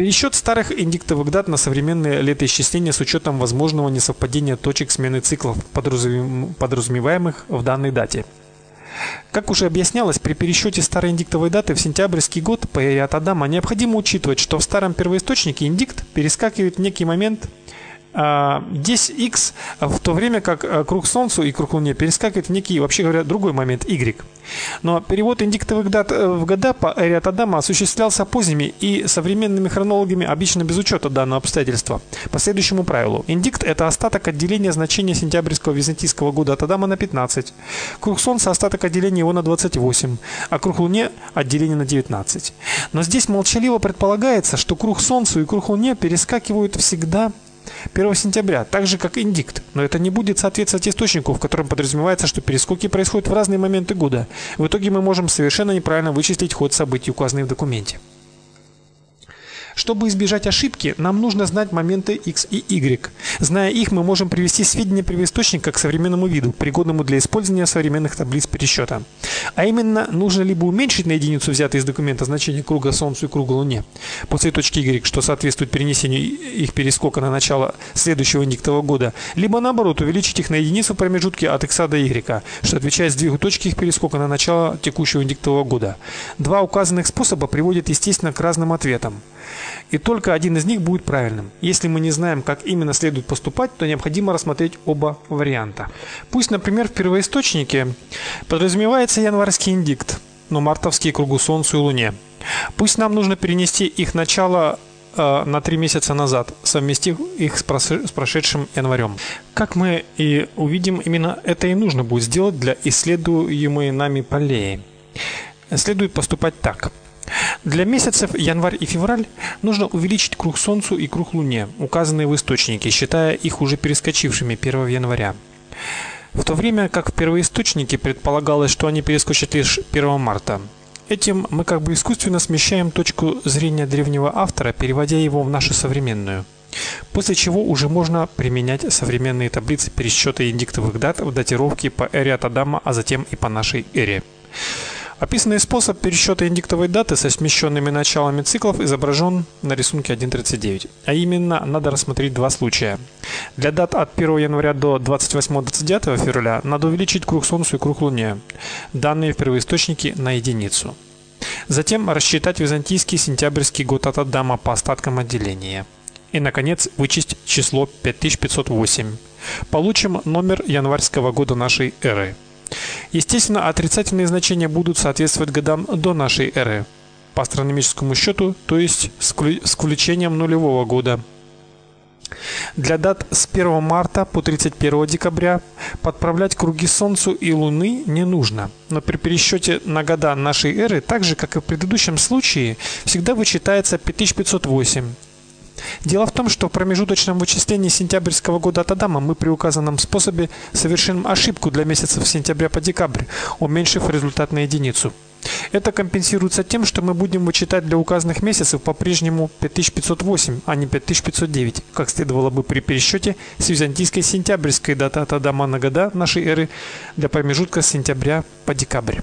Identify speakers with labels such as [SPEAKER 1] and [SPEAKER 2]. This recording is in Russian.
[SPEAKER 1] Пересчет старых индиктовых дат на современные летоисчисления с учетом возможного несовпадения точек смены циклов, подразумеваемых в данной дате. Как уже объяснялось, при пересчете старой индиктовой даты в сентябрьский год по от Адама необходимо учитывать, что в старом первоисточнике индикт перескакивает в некий момент здесь x, в то время как а, круг Солнцу и круг Луне перескакивает в некий, вообще говоря, другой момент y. Но перевод индиктовых дат э, в года по эре от Адама осуществлялся поздними и современными хронологами обычно без учета данного обстоятельства. По следующему правилу. Индикт – это остаток отделения значения сентябрьского византийского года от Адама на 15. Круг Солнца – остаток отделения его на 28, а круг Луне – отделение на 19. Но здесь молчаливо предполагается, что круг Солнцу и круг Луне перескакивают всегда 1 сентября, так же как индикт, но это не будет соответствовать источнику, в котором подразумевается, что перескоки происходят в разные моменты года. В итоге мы можем совершенно неправильно вычислить ход событий, указанных в документе. Чтобы избежать ошибки, нам нужно знать моменты x и y. Зная их, мы можем привести сведения первоисточника к современному виду, пригодному для использования современных таблиц пересчета. А именно, нужно либо уменьшить на единицу взятое из документа значение круга Солнцу и круга Луне после точки y, что соответствует перенесению их перескока на начало следующего индиктового года, либо наоборот увеличить их на единицу в промежутке от x до y, что отвечает сдвигу точки их перескока на начало текущего индиктового года. Два указанных способа приводят, естественно, к разным ответам. И только один из них будет правильным. Если мы не знаем, как именно следует поступать, то необходимо рассмотреть оба варианта. Пусть, например, в первоисточнике подразумевается январский индикт, но мартовские кругу Солнцу и Луне. Пусть нам нужно перенести их начало э, на три месяца назад, совместив их с прошедшим январем. Как мы и увидим, именно это и нужно будет сделать для исследуемой нами полей. Следует поступать так. Для месяцев январь и февраль нужно увеличить круг Солнцу и круг Луне, указанные в источнике, считая их уже перескочившими 1 января. В то время как в первоисточнике предполагалось, что они перескочат лишь 1 марта. Этим мы как бы искусственно смещаем точку зрения древнего автора, переводя его в нашу современную. После чего уже можно применять современные таблицы пересчета индиктовых дат в датировке по эре от Адама, а затем и по нашей эре. Описанный способ пересчета индиктовой даты со смещенными началами циклов изображен на рисунке 1.39. А именно, надо рассмотреть два случая. Для дат от 1 января до 28-29 февраля надо увеличить круг Солнцу и круг Луне, данные в первоисточнике на единицу. Затем рассчитать византийский сентябрьский год от Адама по остаткам отделения. И, наконец, вычесть число 5508. Получим номер январского года нашей эры. Естественно, отрицательные значения будут соответствовать годам до нашей эры по астрономическому счету, то есть с включением нулевого года. Для дат с 1 марта по 31 декабря подправлять круги Солнцу и Луны не нужно. Но при пересчете на года нашей эры, так же как и в предыдущем случае, всегда вычитается 5508. Дело в том, что в промежуточном вычислении сентябрьского года от Адама мы при указанном способе совершим ошибку для месяцев сентября по декабрь, уменьшив результат на единицу. Это компенсируется тем, что мы будем вычитать для указанных месяцев по-прежнему 5508, а не 5509, как следовало бы при пересчете с византийской сентябрьской даты от Адама на года нашей эры для промежутка с сентября по декабрь.